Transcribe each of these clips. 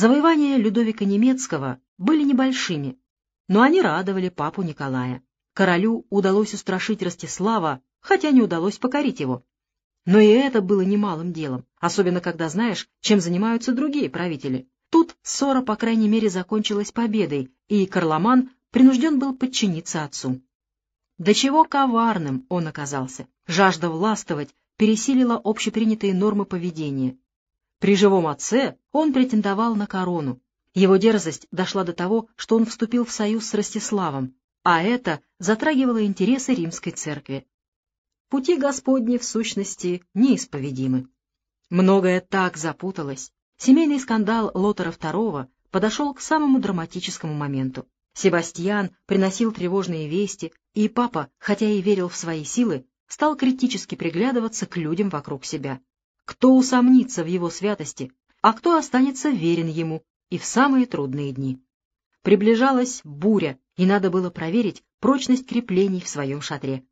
Завоевания Людовика Немецкого были небольшими, но они радовали папу Николая. Королю удалось устрашить Ростислава, хотя не удалось покорить его. Но и это было немалым делом, особенно когда знаешь, чем занимаются другие правители. Тут ссора, по крайней мере, закончилась победой, и Карломан принужден был подчиниться отцу. До чего коварным он оказался. Жажда властвовать пересилила общепринятые нормы поведения. При живом отце он претендовал на корону. Его дерзость дошла до того, что он вступил в союз с Ростиславом, а это затрагивало интересы римской церкви. Пути Господни, в сущности, неисповедимы. Многое так запуталось. Семейный скандал Лотера II подошел к самому драматическому моменту. Себастьян приносил тревожные вести, и папа, хотя и верил в свои силы, стал критически приглядываться к людям вокруг себя. Кто усомнится в его святости, а кто останется верен ему и в самые трудные дни. Приближалась буря, и надо было проверить прочность креплений в своем шатре.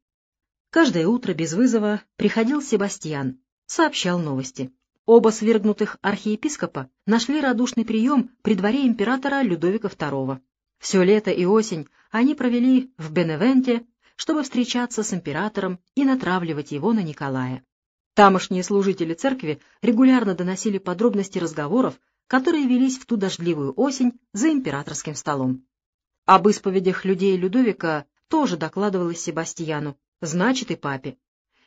Каждое утро без вызова приходил Себастьян, сообщал новости. Оба свергнутых архиепископа нашли радушный прием при дворе императора Людовика II. Все лето и осень они провели в Беневенте, чтобы встречаться с императором и натравливать его на Николая. Тамошние служители церкви регулярно доносили подробности разговоров, которые велись в ту дождливую осень за императорским столом. Об исповедях людей Людовика тоже докладывалось Себастьяну, значит и папе.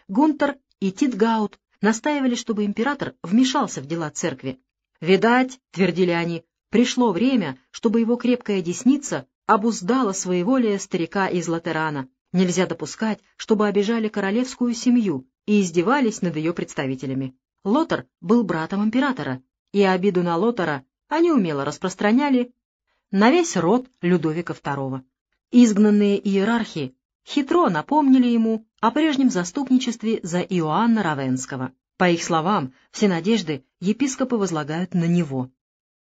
Гунтер и Титгаут настаивали, чтобы император вмешался в дела церкви. «Видать», — твердили они, Пришло время, чтобы его крепкая десница обуздала своеволие старика из Латерана. Нельзя допускать, чтобы обижали королевскую семью и издевались над ее представителями. Лотар был братом императора, и обиду на Лотара они умело распространяли на весь род Людовика II. Изгнанные иерархи хитро напомнили ему о прежнем заступничестве за Иоанна Равенского. По их словам, все надежды епископы возлагают на него.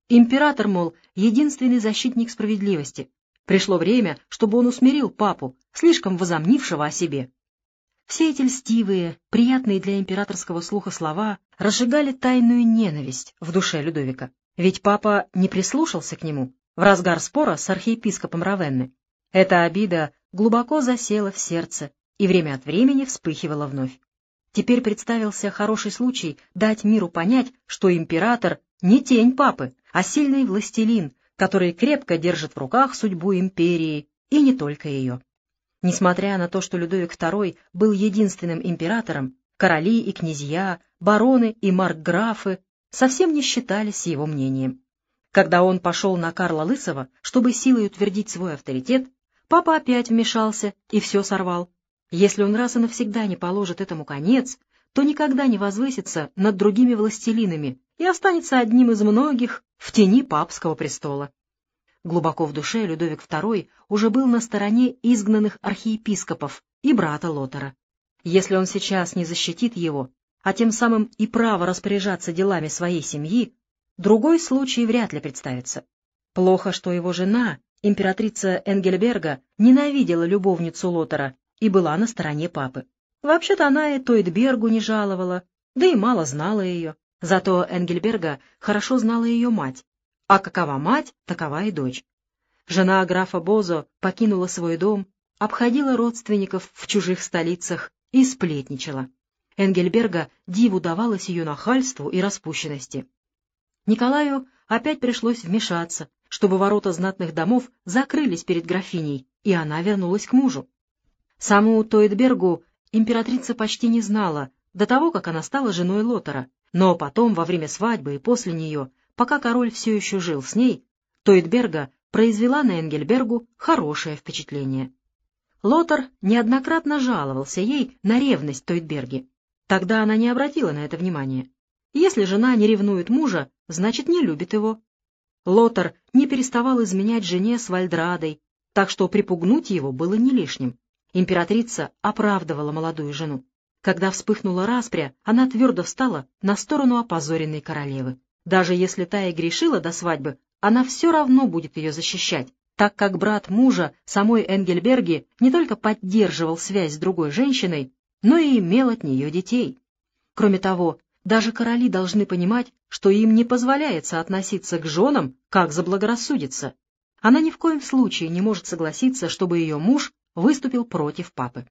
Император, мол, единственный защитник справедливости. Пришло время, чтобы он усмирил папу, слишком возомнившего о себе. Все эти льстивые, приятные для императорского слуха слова разжигали тайную ненависть в душе Людовика. Ведь папа не прислушался к нему в разгар спора с архиепископом Равенны. Эта обида глубоко засела в сердце и время от времени вспыхивала вновь. Теперь представился хороший случай дать миру понять, что император не тень папы, а сильный властелин, который крепко держит в руках судьбу империи, и не только ее. Несмотря на то, что Людовик II был единственным императором, короли и князья, бароны и маркграфы совсем не считались его мнением. Когда он пошел на Карла Лысого, чтобы силой утвердить свой авторитет, папа опять вмешался и все сорвал. Если он раз и навсегда не положит этому конец, то никогда не возвысится над другими властелинами и останется одним из многих в тени папского престола. Глубоко в душе Людовик II уже был на стороне изгнанных архиепископов и брата Лотера. Если он сейчас не защитит его, а тем самым и право распоряжаться делами своей семьи, другой случай вряд ли представится. Плохо, что его жена, императрица Энгельберга, ненавидела любовницу Лотера и была на стороне папы. Вообще-то она и Тойдбергу не жаловала, да и мало знала ее. Зато Энгельберга хорошо знала ее мать, а какова мать, такова и дочь. Жена графа Бозо покинула свой дом, обходила родственников в чужих столицах и сплетничала. Энгельберга диву давалось ее нахальству и распущенности. Николаю опять пришлось вмешаться, чтобы ворота знатных домов закрылись перед графиней, и она вернулась к мужу. Саму Тойдбергу императрица почти не знала до того, как она стала женой Лотера, но потом, во время свадьбы и после нее, пока король все еще жил с ней, Тойтберга произвела на Энгельбергу хорошее впечатление. Лотар неоднократно жаловался ей на ревность Тойтберги. Тогда она не обратила на это внимания. Если жена не ревнует мужа, значит, не любит его. Лотар не переставал изменять жене с Вальдрадой, так что припугнуть его было не лишним. Императрица оправдывала молодую жену. Когда вспыхнула распря, она твердо встала на сторону опозоренной королевы. Даже если та и грешила до свадьбы, она все равно будет ее защищать, так как брат мужа самой Энгельберги не только поддерживал связь с другой женщиной, но и имел от нее детей. Кроме того, даже короли должны понимать, что им не позволяется относиться к женам, как заблагорассудится. Она ни в коем случае не может согласиться, чтобы ее муж выступил против папы.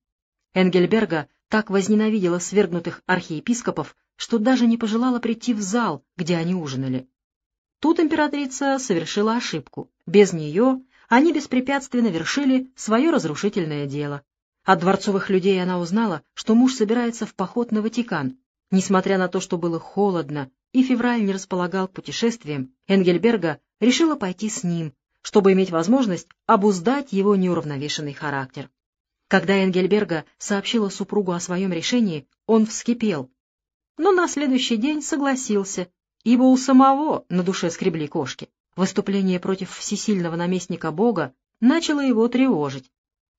Энгельберга так возненавидела свергнутых архиепископов, что даже не пожелала прийти в зал, где они ужинали. Тут императрица совершила ошибку. Без нее они беспрепятственно вершили свое разрушительное дело. От дворцовых людей она узнала, что муж собирается в поход на Ватикан. Несмотря на то, что было холодно и февраль не располагал к путешествиям, Энгельберга решила пойти с ним, чтобы иметь возможность обуздать его неуравновешенный характер. Когда Энгельберга сообщила супругу о своем решении, он вскипел, но на следующий день согласился, ибо у самого на душе скребли кошки. Выступление против всесильного наместника Бога начало его тревожить.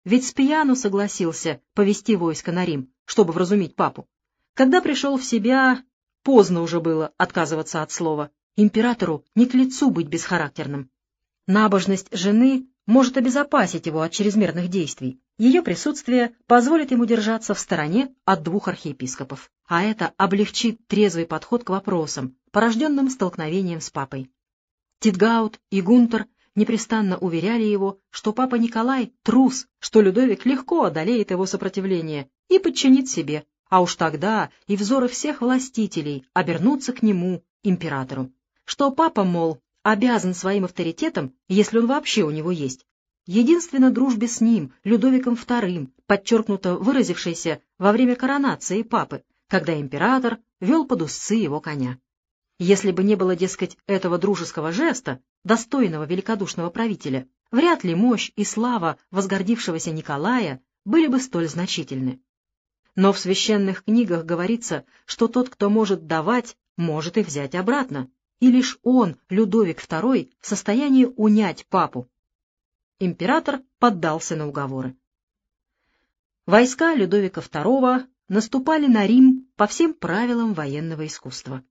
Ведь Спьяну согласился повести войско на Рим, чтобы вразумить папу. Когда пришел в себя, поздно уже было отказываться от слова. Императору не к лицу быть бесхарактерным. Набожность жены может обезопасить его от чрезмерных действий. Ее присутствие позволит ему держаться в стороне от двух архиепископов, а это облегчит трезвый подход к вопросам, порожденным столкновением с папой. Титгаут и Гунтер непрестанно уверяли его, что папа Николай — трус, что Людовик легко одолеет его сопротивление и подчинит себе, а уж тогда и взоры всех властителей обернутся к нему, императору. Что папа, мол, обязан своим авторитетом, если он вообще у него есть, единственно дружбе с ним, Людовиком II, подчеркнуто выразившейся во время коронации папы, когда император вел под узцы его коня. Если бы не было, дескать, этого дружеского жеста, достойного великодушного правителя, вряд ли мощь и слава возгордившегося Николая были бы столь значительны. Но в священных книгах говорится, что тот, кто может давать, может и взять обратно, и лишь он, Людовик II, в состоянии унять папу. Император поддался на уговоры. Войска Людовика II наступали на Рим по всем правилам военного искусства.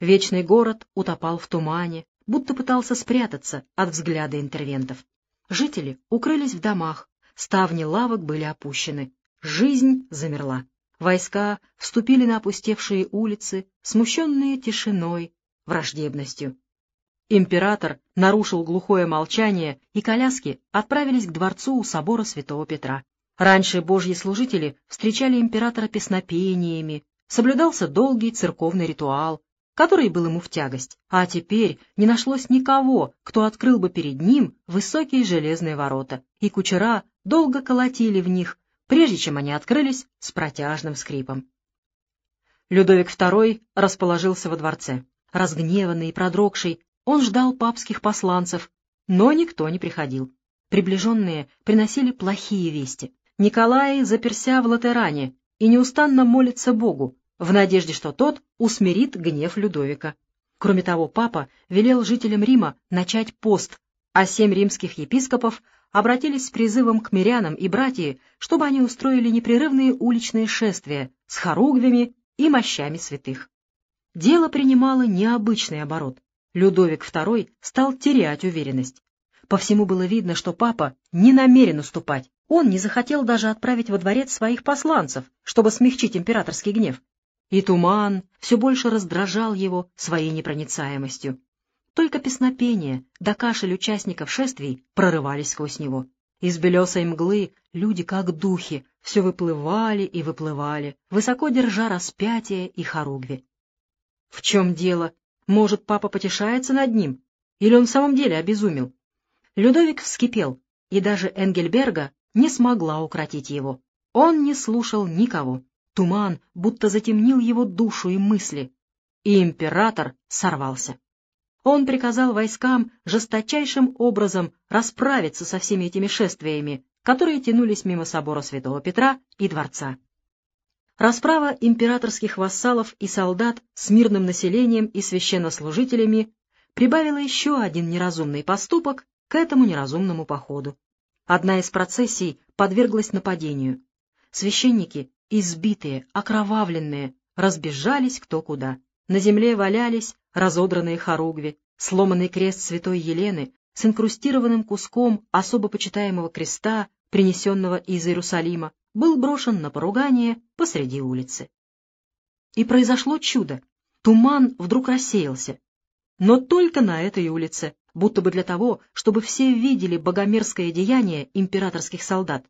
Вечный город утопал в тумане, будто пытался спрятаться от взгляда интервентов. Жители укрылись в домах, ставни лавок были опущены. Жизнь замерла. Войска вступили на опустевшие улицы, смущенные тишиной, враждебностью. Император нарушил глухое молчание, и коляски отправились к дворцу у собора святого Петра. Раньше божьи служители встречали императора песнопениями, соблюдался долгий церковный ритуал, который был ему в тягость, а теперь не нашлось никого, кто открыл бы перед ним высокие железные ворота, и кучера долго колотили в них, прежде чем они открылись с протяжным скрипом. Людовик II расположился во дворце. Разгневанный и продрогший, он ждал папских посланцев, но никто не приходил. Приближенные приносили плохие вести. Николай заперся в Латеране и неустанно молится Богу, в надежде, что тот усмирит гнев Людовика. Кроме того, папа велел жителям Рима начать пост, а семь римских епископов обратились с призывом к мирянам и братьям, чтобы они устроили непрерывные уличные шествия с хоругвями и мощами святых. Дело принимало необычный оборот. Людовик II стал терять уверенность. По всему было видно, что папа не намерен уступать. Он не захотел даже отправить во дворец своих посланцев, чтобы смягчить императорский гнев и туман все больше раздражал его своей непроницаемостью. Только песнопение да кашель участников шествий прорывались сквозь него. Из белесой мглы люди, как духи, все выплывали и выплывали, высоко держа распятие и хоругви. В чем дело? Может, папа потешается над ним? Или он в самом деле обезумел? Людовик вскипел, и даже Энгельберга не смогла укротить его. Он не слушал никого. Туман будто затемнил его душу и мысли, и император сорвался. Он приказал войскам жесточайшим образом расправиться со всеми этими шествиями, которые тянулись мимо собора Святого Петра и дворца. Расправа императорских вассалов и солдат с мирным населением и священнослужителями прибавила еще один неразумный поступок к этому неразумному походу. Одна из процессий подверглась нападению. Священники избитые, окровавленные, разбежались кто куда. На земле валялись разодранные хоругви, сломанный крест святой Елены с инкрустированным куском особо почитаемого креста, принесенного из Иерусалима, был брошен на поругание посреди улицы. И произошло чудо. Туман вдруг рассеялся. Но только на этой улице, будто бы для того, чтобы все видели богомерзкое деяние императорских солдат.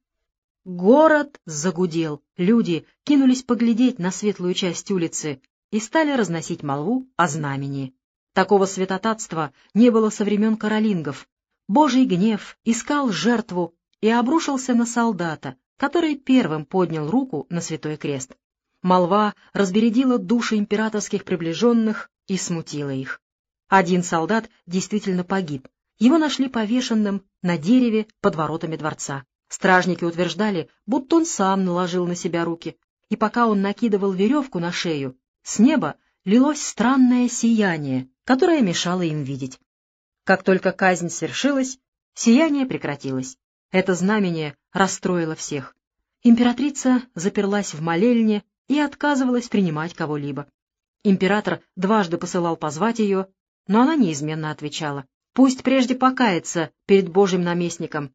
Город загудел, люди кинулись поглядеть на светлую часть улицы и стали разносить молву о знамени. Такого святотатства не было со времен каролингов. Божий гнев искал жертву и обрушился на солдата, который первым поднял руку на святой крест. Молва разбередила души императорских приближенных и смутила их. Один солдат действительно погиб. Его нашли повешенным на дереве под воротами дворца. Стражники утверждали, будто он сам наложил на себя руки, и пока он накидывал веревку на шею, с неба лилось странное сияние, которое мешало им видеть. Как только казнь свершилась, сияние прекратилось. Это знамение расстроило всех. Императрица заперлась в молельне и отказывалась принимать кого-либо. Император дважды посылал позвать ее, но она неизменно отвечала. «Пусть прежде покается перед Божьим наместником,